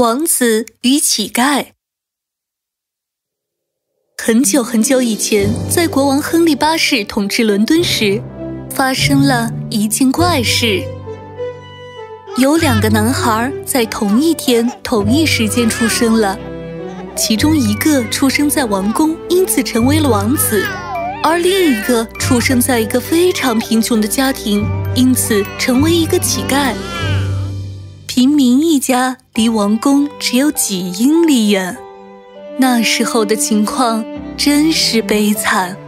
王子与乞丐。很久很久以前，在国王亨利八世统治伦敦时，发生了一件怪事。有两个男孩在同一天、同一时间出生了，其中一个出生在王宫，因此成为了王子；而另一个出生在一个非常贫穷的家庭，因此成为一个乞丐。平民一家离王宫只有几英里远，那时候的情况真是悲惨。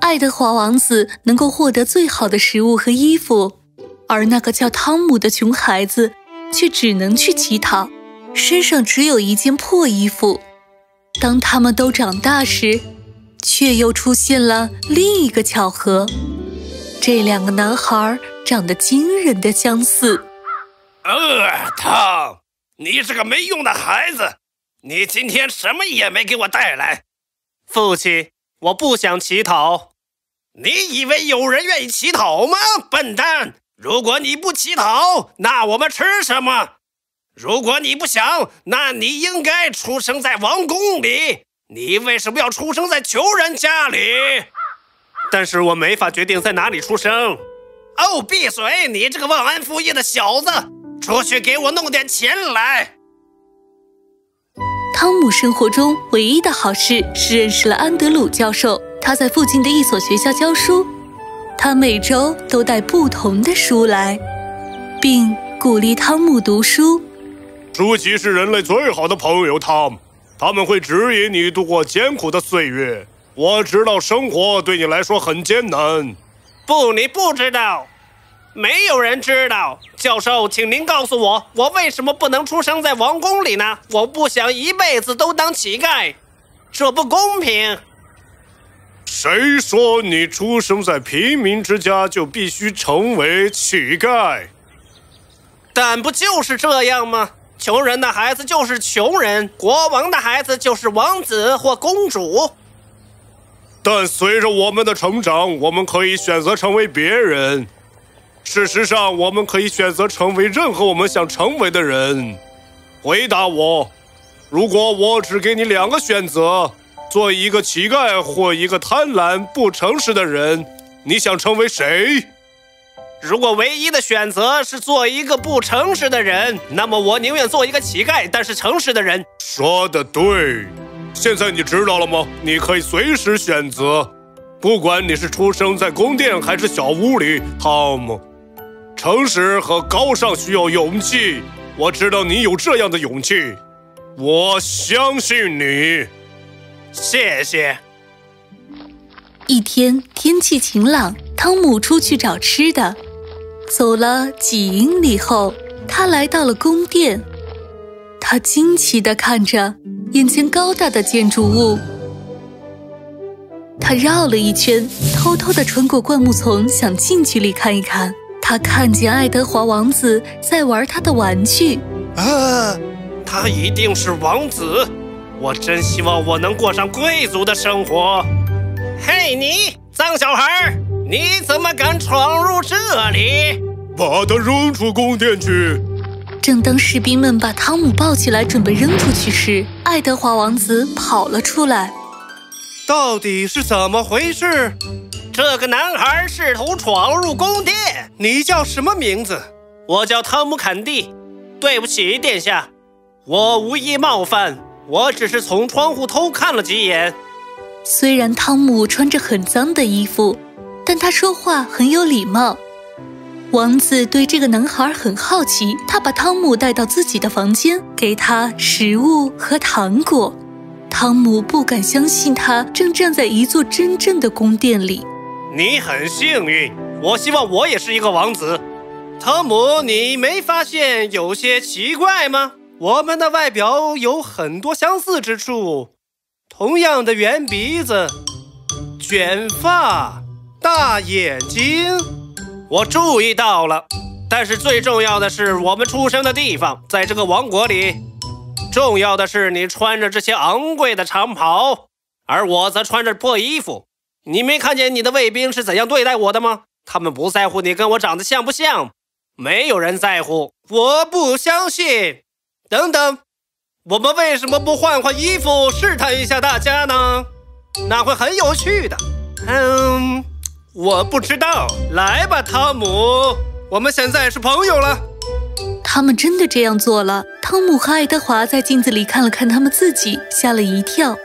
爱德华王子能够获得最好的食物和衣服，而那个叫汤姆的穷孩子却只能去乞讨，身上只有一件破衣服。当他们都长大时，却又出现了另一个巧合：这两个男孩长得惊人的相似。呃，汤，你是个没用的孩子，你今天什么也没给我带来。父亲，我不想乞讨。你以为有人愿意乞讨吗，笨蛋？如果你不乞讨，那我们吃什么？如果你不想，那你应该出生在王宫里。你为什么要出生在穷人家里？但是我没法决定在哪里出生。哦，闭嘴！你这个忘恩负义的小子！出去给我弄点钱来。汤姆生活中唯一的好事是认识了安德鲁教授，他在附近的一所学校教书。他每周都带不同的书来，并鼓励汤姆读书。书籍是人类最好的朋友，汤姆，他们会指引你度过艰苦的岁月。我知道生活对你来说很艰难。不，你不知道。没有人知道，教授，请您告诉我，我为什么不能出生在王宫里呢？我不想一辈子都当乞丐，这不公平。谁说你出生在平民之家就必须成为乞丐？但不就是这样吗？穷人的孩子就是穷人，国王的孩子就是王子或公主。但随着我们的成长，我们可以选择成为别人。事实上，我们可以选择成为任何我们想成为的人。回答我：如果我只给你两个选择，做一个乞丐或一个贪婪不诚实的人，你想成为谁？如果唯一的选择是做一个不诚实的人，那么我宁愿做一个乞丐，但是诚实的人。说的对。现在你知道了吗？你可以随时选择，不管你是出生在宫殿还是小屋里，汤姆。诚实和高尚需要勇气，我知道你有这样的勇气，我相信你。谢谢。一天天气晴朗，汤姆出去找吃的，走了几英里后，他来到了宫殿。他惊奇地看着眼前高大的建筑物，他绕了一圈，偷偷地穿过灌木丛，想近距离看一看。他看见爱德华王子在玩他的玩具，啊，他一定是王子！我真希望我能过上贵族的生活。嘿，你脏小孩，你怎么敢闯入这里？把他扔出宫殿去！正当士兵们把汤姆抱起来准备扔出去时，爱德华王子跑了出来。到底是怎么回事？这个男孩试图闯入宫殿。你叫什么名字？我叫汤姆·坎蒂。对不起，殿下，我无意冒犯，我只是从窗户偷看了几眼。虽然汤姆穿着很脏的衣服，但他说话很有礼貌。王子对这个男孩很好奇，他把汤姆带到自己的房间，给他食物和糖果。汤姆不敢相信，他正站在一座真正的宫殿里。你很幸运，我希望我也是一个王子。汤姆，你没发现有些奇怪吗？我们的外表有很多相似之处，同样的圆鼻子、卷发、大眼睛，我注意到了。但是最重要的是我们出生的地方，在这个王国里。重要的是你穿着这些昂贵的长袍，而我则穿着破衣服。你没看见你的卫兵是怎样对待我的吗？他们不在乎你跟我长得像不像，没有人在乎。我不相信。等等，我们为什么不换换衣服试探一下大家呢？那会很有趣的。嗯，我不知道。来吧，汤姆，我们现在是朋友了。他们真的这样做了。汤姆和爱德华在镜子里看了看他们自己，吓了一跳。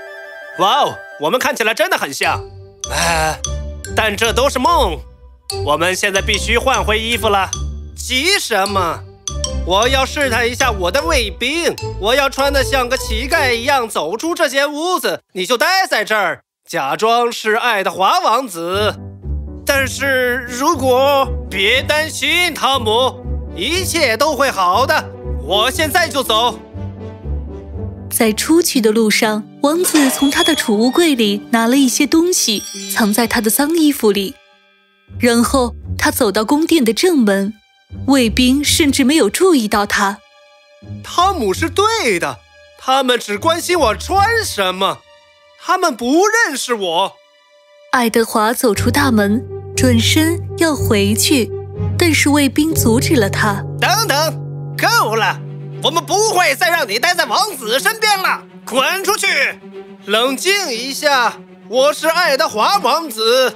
哇哦，我们看起来真的很像。哎，但这都是梦。我们现在必须换回衣服了。急什么？我要试探一下我的卫兵。我要穿得像个乞丐一样走出这间屋子。你就待在这儿，假装是爱德华王子。但是如果别担心，汤姆。一切都会好的，我现在就走。在出去的路上，王子从他的储物柜里拿了一些东西，藏在他的脏衣服里。然后他走到宫殿的正门，卫兵甚至没有注意到他。汤姆是对的，他们只关心我穿什么，他们不认识我。爱德华走出大门，转身要回去。但是卫兵阻止了他。等等，够了！我们不会再让你待在王子身边了，滚出去！冷静一下，我是爱德华王子。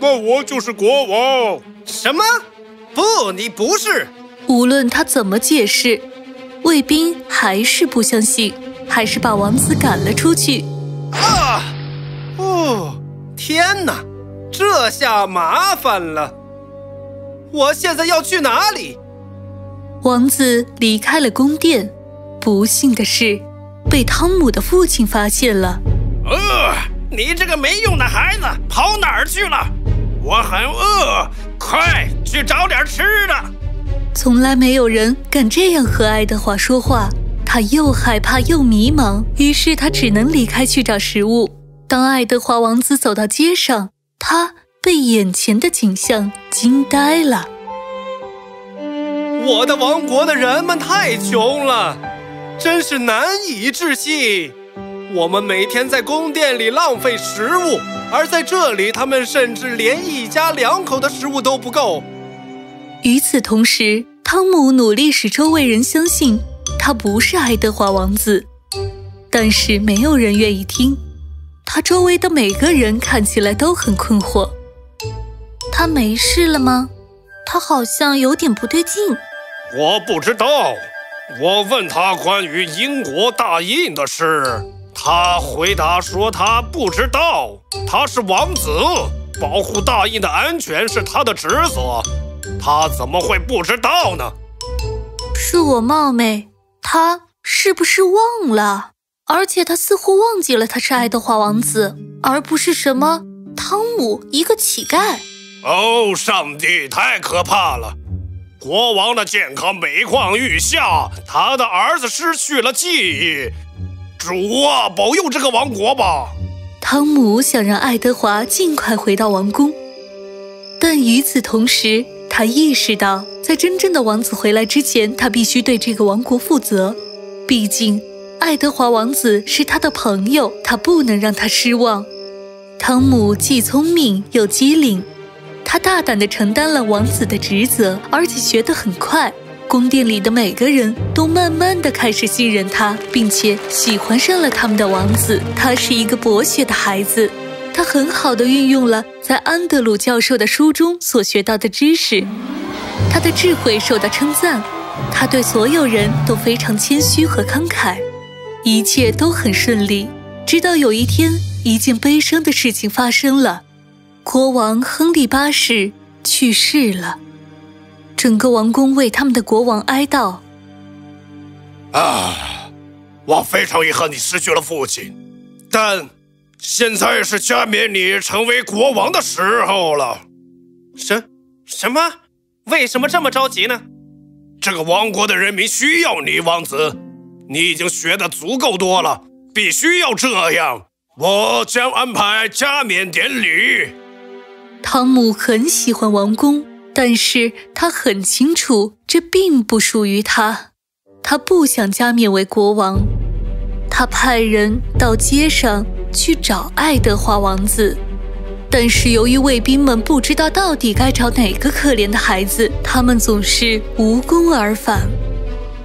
那我就是国王。什么？不，你不是。无论他怎么解释，卫兵还是不相信，还是把王子赶了出去。啊！哦，天哪，这下麻烦了。我现在要去哪里？王子离开了宫殿，不幸的是，被汤姆的父亲发现了。呃，你这个没用的孩子，跑哪儿去了？我很饿，快去找点吃的。从来没有人敢这样和爱德华说话，他又害怕又迷茫，于是他只能离开去找食物。当爱德华王子走到街上，他。被眼前的景象惊呆了。我的王国的人们太穷了，真是难以置信。我们每天在宫殿里浪费食物，而在这里，他们甚至连一家两口的食物都不够。与此同时，汤姆努力使周围人相信他不是爱德华王子，但是没有人愿意听。他周围的每个人看起来都很困惑。他没事了吗？他好像有点不对劲。我不知道。我问他关于英国大印的事，他回答说他不知道。他是王子，保护大印的安全是他的职责。他怎么会不知道呢？是我冒昧。他是不是忘了？而且他似乎忘记了他是爱德华王子，而不是什么汤姆一个乞丐。哦，上帝，太可怕了！国王的健康每况愈下，他的儿子失去了记忆。主啊，保佑这个王国吧！汤姆想让爱德华尽快回到王宫，但与此同时，他意识到，在真正的王子回来之前，他必须对这个王国负责。毕竟，爱德华王子是他的朋友，他不能让他失望。汤姆既聪明又机灵。他大胆地承担了王子的职责，而且学得很快。宫殿里的每个人都慢慢地开始信任他，并且喜欢上了他们的王子。他是一个博学的孩子，他很好地运用了在安德鲁教授的书中所学到的知识。他的智慧受到称赞，他对所有人都非常谦虚和慷慨，一切都很顺利。直到有一天，一件悲伤的事情发生了。国王亨利八世去世了，整个王宫为他们的国王哀悼。啊，我非常遗憾你失去了父亲，但现在是加冕你成为国王的时候了。什什么？为什么这么着急呢？这个王国的人民需要你，王子。你已经学的足够多了，必须要这样。我将安排加冕典礼。汤姆很喜欢王宫，但是他很清楚这并不属于他。他不想加冕为国王。他派人到街上去找爱德华王子，但是由于卫兵们不知道到底该找哪个可怜的孩子，他们总是无功而返。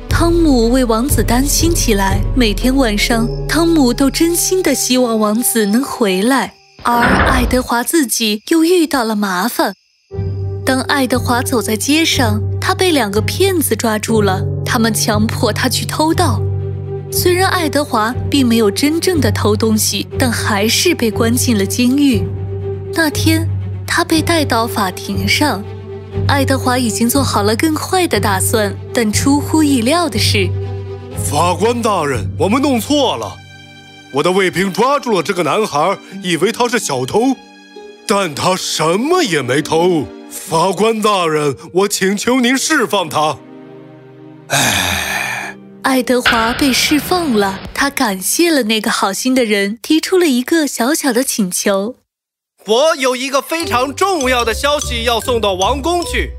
汤姆为王子担心起来，每天晚上，汤姆都真心的希望王子能回来，而爱德华自己又遇到了麻烦。当爱德华走在街上，他被两个骗子抓住了，他们强迫他去偷盗。虽然爱德华并没有真正的偷东西，但还是被关进了监狱。那天，他被带到法庭上。爱德华已经做好了更坏的打算，但出乎意料的是，法官大人，我们弄错了。我的卫兵抓住了这个男孩，以为他是小偷，但他什么也没偷。法官大人，我请求您释放他。唉，爱德华被释放了。他感谢了那个好心的人，提出了一个小小的请求。我有一个非常重要的消息要送到王宫去，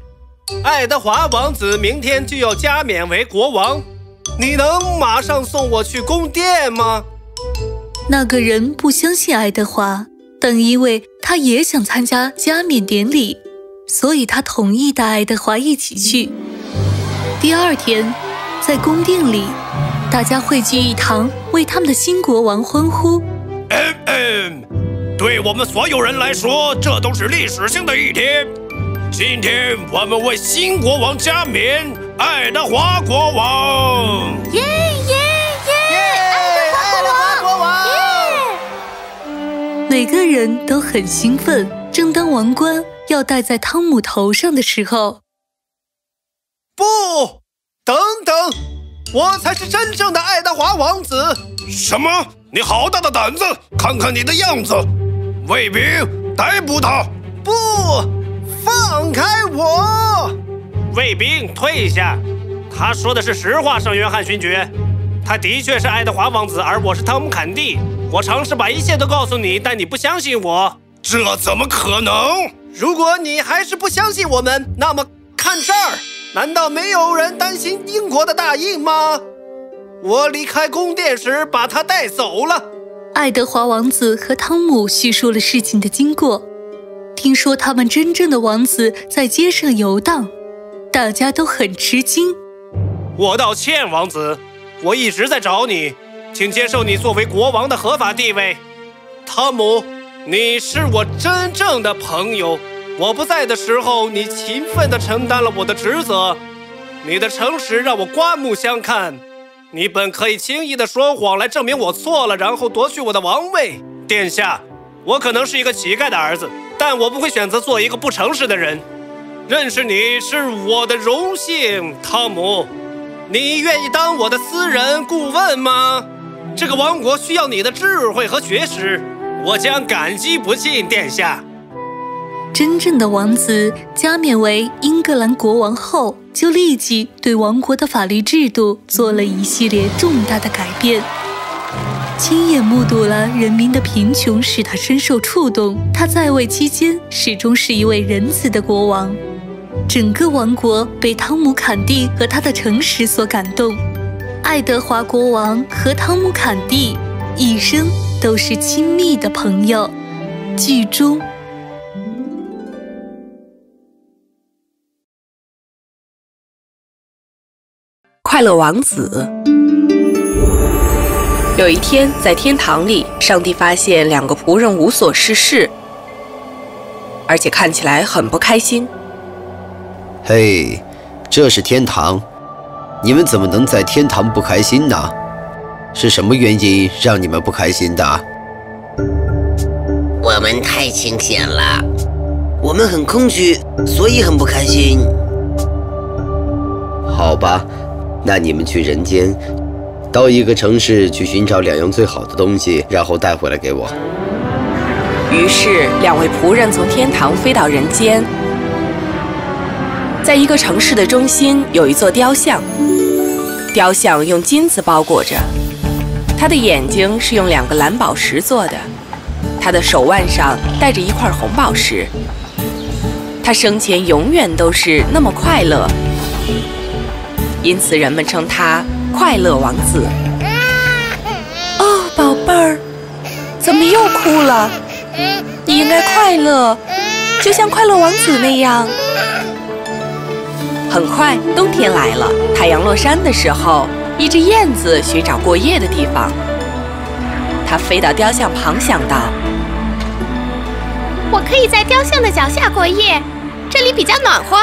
爱德华王子明天就要加冕为国王，你能马上送我去宫殿吗？那个人不相信爱德华，但因为他也想参加加冕典礼，所以他同意带爱德华一起去。第二天，在宫殿里，大家汇聚一堂，为他们的新国王欢呼。嗯嗯对我们所有人来说，这都是历史性的一天。今天我们为新国王加冕，爱德华国王。耶耶耶！每个人都很兴奋。正当王冠要戴在汤姆头上的时候，不，等等，我才是真正的爱德华王子。什么？你好大的胆子！看看你的样子！卫兵，逮捕他！不，放开我！卫兵，退下！他说的是实话，圣约翰勋爵。他的确是爱德华王子，而我是汤姆·坎蒂。我尝试把一切都告诉你，但你不相信我。这怎么可能？如果你还是不相信我们，那么看这儿，难道没有人担心英国的大印吗？我离开宫殿时把它带走了。爱德华王子和汤姆叙述了事情的经过。听说他们真正的王子在街上游荡，大家都很吃惊。我道歉，王子，我一直在找你，请接受你作为国王的合法地位。汤姆，你是我真正的朋友。我不在的时候，你勤奋地承担了我的职责，你的诚实让我刮目相看。你本可以轻易的说谎来证明我错了，然后夺取我的王位。殿下，我可能是一个乞丐的儿子，但我不会选择做一个不诚实的人。认识你是我的荣幸，汤姆。你愿意当我的私人顾问吗？这个王国需要你的智慧和学识，我将感激不尽，殿下。真正的王子加冕为英格兰国王后，就立即对王国的法律制度做了一系列重大的改变。亲眼目睹了人民的贫穷，使他深受触动。他在位期间始终是一位仁慈的国王。整个王国被汤姆·坎蒂和他的诚实所感动。爱德华国王和汤姆·坎蒂一生都是亲密的朋友。剧中。快乐王子。有一天，在天堂里，上帝发现两个仆人无所事事，而且看起来很不开心。嘿，这是天堂，你们怎么能在天堂不开心呢？是什么原因让你们不开心的？我们太清闲了，我们很空虚，所以很不开心。好吧。那你们去人间，到一个城市去寻找两样最好的东西，然后带回来给我。于是，两位仆人从天堂飞到人间，在一个城市的中心有一座雕像，雕像用金子包裹着，他的眼睛是用两个蓝宝石做的，他的手腕上戴着一块红宝石，他生前永远都是那么快乐。因此，人们称他快乐王子。哦，宝贝儿，怎么又哭了？你应该快乐，就像快乐王子那样。很快，冬天来了。太阳落山的时候，一只燕子寻找过夜的地方。它飞到雕像旁，想到：“我可以在雕像的脚下过夜，这里比较暖和。”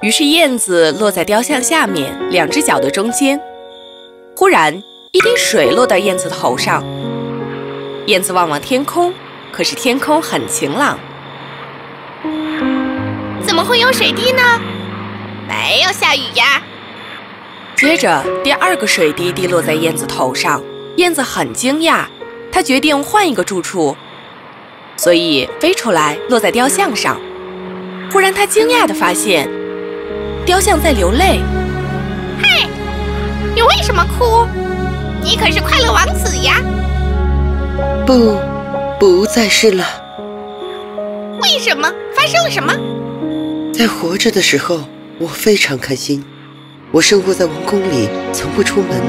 于是，燕子落在雕像下面，两只脚的中间。忽然，一滴水落到燕子头上。燕子望望天空，可是天空很晴朗。怎么会有水滴呢？没有下雨呀。接着，第二个水滴滴落在燕子头上，燕子很惊讶，它决定换一个住处，所以飞出来落在雕像上。忽然，它惊讶地发现，雕像在流泪。嘿，你为什么哭？你可是快乐王子呀！不，不再是了。为什么？发生了什么？在活着的时候，我非常开心。我生活在王宫里，从不出门。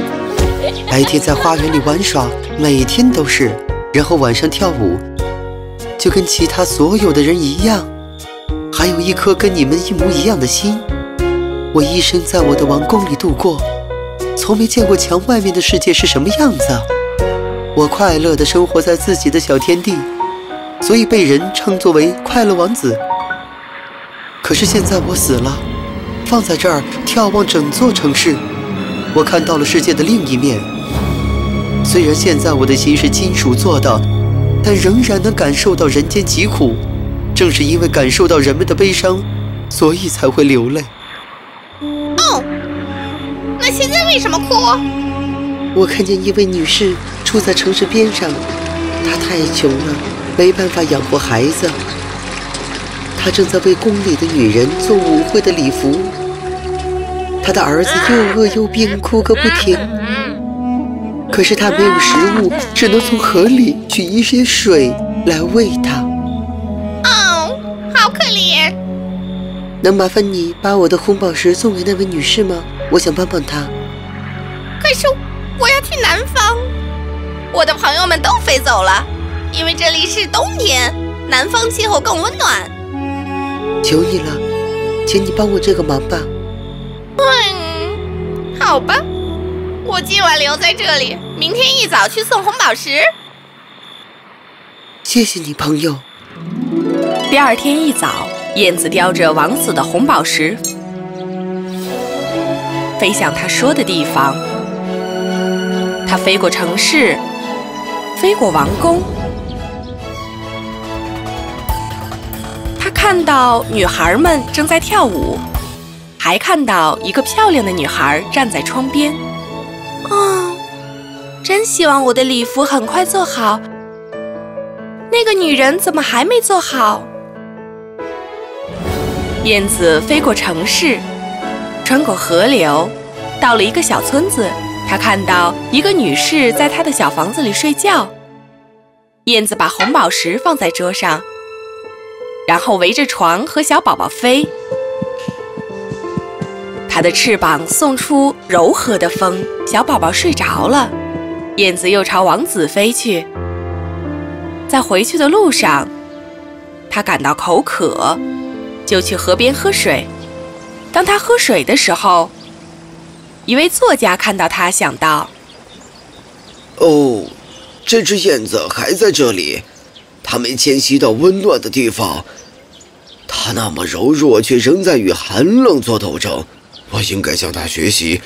白天在花园里玩耍，每天都是，然后晚上跳舞，就跟其他所有的人一样。还有一颗跟你们一模一样的心。我一生在我的王宫里度过，从没见过墙外面的世界是什么样子。我快乐地生活在自己的小天地，所以被人称作为快乐王子。可是现在我死了，放在这儿眺望整座城市，我看到了世界的另一面。虽然现在我的心是金属做的，但仍然能感受到人间疾苦。正是因为感受到人们的悲伤，所以才会流泪。哦，那现在为什么哭？我看见一位女士住在城市边上，她太穷了，没办法养活孩子。他正在为宫里的女人做舞会的礼服，他的儿子又饿又病，哭个不停。可是他没有食物，只能从河里取一些水来喂他。哦，好可怜！能麻烦你把我的红宝石送给那位女士吗？我想帮帮她。可是我要去南方，我的朋友们都飞走了，因为这里是冬天，南方气候更温暖。求你了，请你帮我这个忙吧。嗯，好吧，我今晚留在这里，明天一早去送红宝石。谢谢你，朋友。第二天一早，燕子叼着王子的红宝石，飞向他说的地方。它飞过城市，飞过王宫。看到女孩们正在跳舞，还看到一个漂亮的女孩站在窗边。啊，真希望我的礼服很快做好。那个女人怎么还没做好？燕子飞过城市，穿过河流，到了一个小村子。她看到一个女士在她的小房子里睡觉。燕子把红宝石放在桌上。然后围着床和小宝宝飞，它的翅膀送出柔和的风。小宝宝睡着了，燕子又朝王子飞去。在回去的路上，它感到口渴，就去河边喝水。当他喝水的时候，一位作家看到他，想到：“哦，这只燕子还在这里。”它没迁徙到温暖的地方，他那么柔弱，却仍在与寒冷做斗争。我应该向他学习。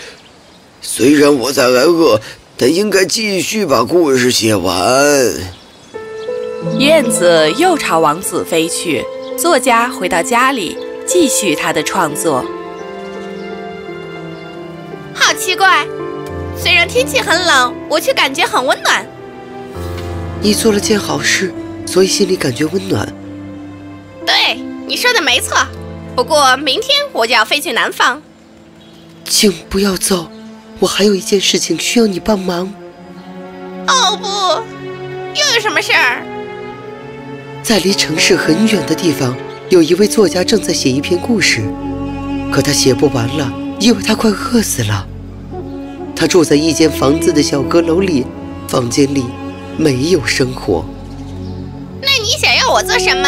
虽然我在挨饿，但应该继续把故事写完。燕子又朝王子飞去。作家回到家里，继续他的创作。好奇怪，虽然天气很冷，我却感觉很温暖。你做了件好事。所以心里感觉温暖。对，你说的没错。不过明天我就要飞去南方。请不要走，我还有一件事情需要你帮忙。哦不，又有什么事儿？在离城市很远的地方，有一位作家正在写一篇故事，可他写不完了，因为他快饿死了。他住在一间房子的小阁楼里，房间里没有生火。我做什么？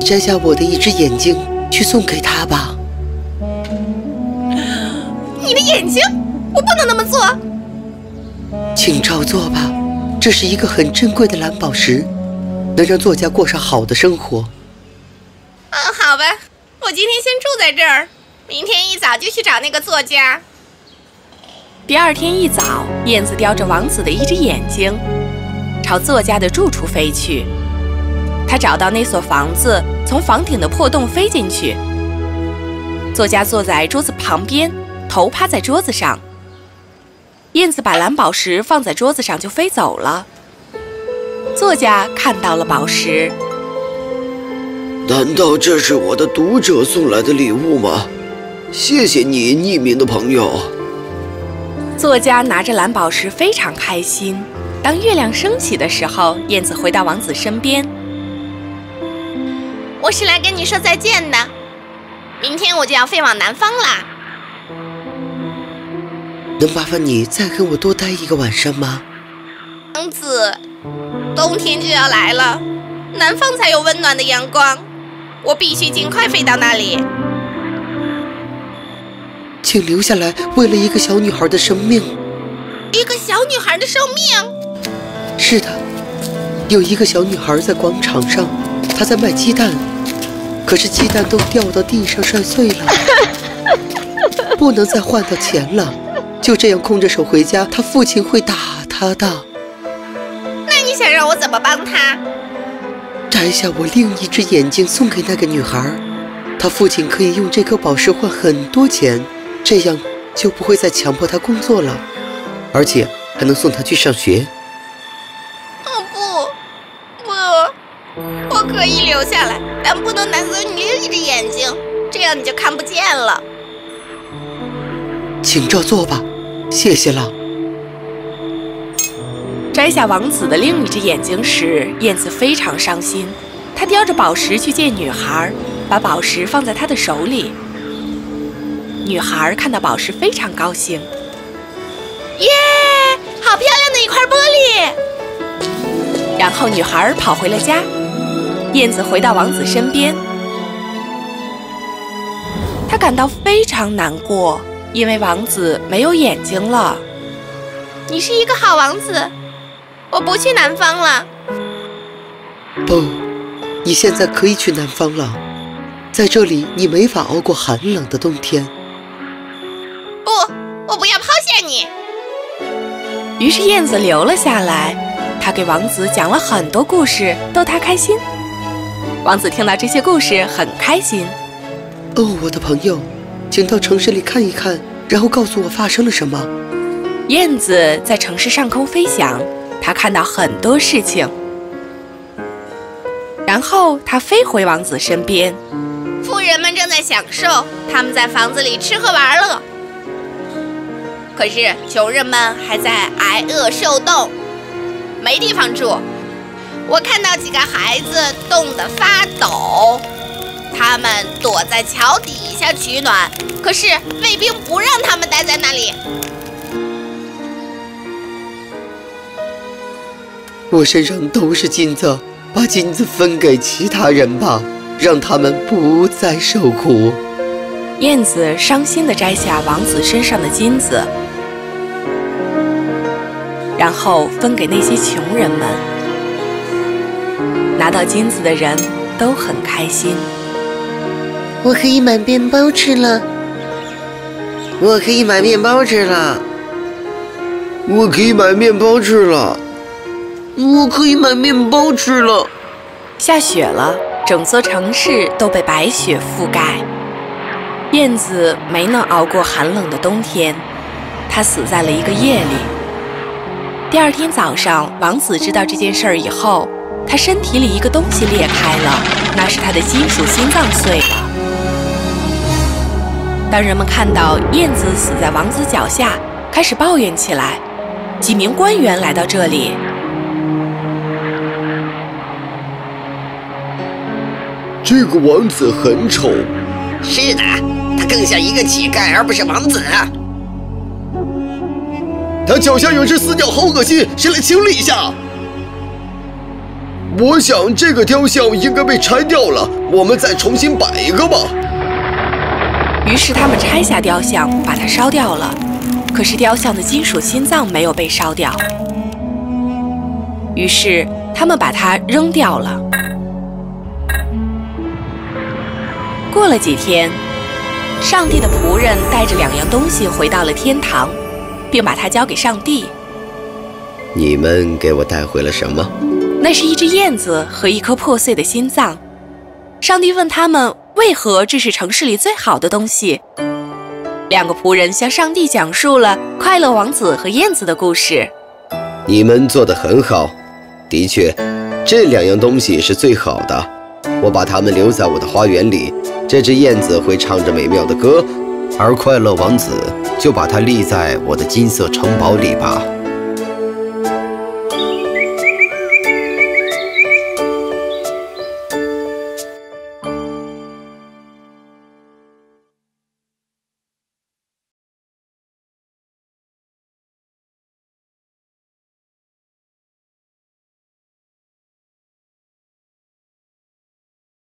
摘下我的一只眼睛，去送给他吧。你的眼睛，我不能那么做。请照做吧，这是一个很珍贵的蓝宝石，能让作家过上好的生活。嗯，好吧，我今天先住在这儿，明天一早就去找那个作家。第二天一早，燕子叼着王子的一只眼睛，朝作家的住处飞去。他找到那所房子，从房顶的破洞飞进去。作家坐在桌子旁边，头趴在桌子上。燕子把蓝宝石放在桌子上就飞走了。作家看到了宝石，难道这是我的读者送来的礼物吗？谢谢你，匿名的朋友。作家拿着蓝宝石非常开心。当月亮升起的时候，燕子回到王子身边。我是来跟你说再见的，明天我就要飞往南方啦。能麻烦你再跟我多待一个晚上吗？王子，冬天就要来了，南方才有温暖的阳光，我必须尽快飞到那里。请留下来，为了一个小女孩的生命。一个小女孩的生命？是的，有一个小女孩在广场上，她在卖鸡蛋，可是鸡蛋都掉到地上摔碎了，不能再换到钱了。就这样空着手回家，他父亲会打他的。那你想让我怎么帮他？摘下我另一只眼睛送给那个女孩，她父亲可以用这颗宝石换很多钱。这样就不会再强迫他工作了，而且还能送他去上学。不，可以留下来，但不能拿走你另一只眼睛，这样你就看不见了。请照做吧，谢谢了。摘下王子的另一只眼睛时，燕子非常伤心。她叼着宝石去见女孩，把宝石放在她的手里。女孩看到宝石非常高兴，耶，好漂亮的一块玻璃！然后女孩跑回了家，燕子回到王子身边，她感到非常难过，因为王子没有眼睛了。你是一个好王子，我不去南方了。不，你现在可以去南方了，在这里你没法熬过寒冷的冬天。不我不要抛下你。于是燕子留了下来，她给王子讲了很多故事，逗他开心。王子听到这些故事很开心。哦，我的朋友，请到城市里看一看，然后告诉我发生了什么。燕子在城市上空飞翔，它看到很多事情。然后它飞回王子身边。富人们正在享受，他们在房子里吃喝玩乐。可是穷人们还在挨饿受冻，没地方住。我看到几个孩子冻得发抖，他们躲在桥底下取暖，可是卫兵不让他们待在那里。我身上都是金子，把金子分给其他人吧，让他们不再受苦。燕子伤心地摘下王子身上的金子。然后分给那些穷人们，拿到金子的人都很开心。我可以买面包吃了，我可以买面包吃了，我可以买面包吃了，我可以买面包吃了。下雪了，整座城市都被白雪覆盖。燕子没能熬过寒冷的冬天，它死在了一个夜里。第二天早上，王子知道这件事儿以后，他身体里一个东西裂开了，那是他的金属心脏碎了。当人们看到燕子死在王子脚下，开始抱怨起来。几名官员来到这里。这个王子很丑。是的，他更像一个乞丐，而不是王子。他脚下有只死鸟，好恶心！谁来清理一下？我想这个雕像应该被拆掉了，我们再重新摆一个吧。于是他们拆下雕像，把它烧掉了。可是雕像的金属心脏没有被烧掉，于是他们把它扔掉了。过了几天，上帝的仆人带着两样东西回到了天堂，并把它交给上帝。你们给我带回了什么？那是一只燕子和一颗破碎的心脏。上帝问他们为何这是城市里最好的东西。两个仆人向上帝讲述了快乐王子和燕子的故事。你们做得很好，的确，这两样东西是最好的。我把它们留在我的花园里。这只燕子会唱着美妙的歌，而快乐王子就把它立在我的金色城堡里吧。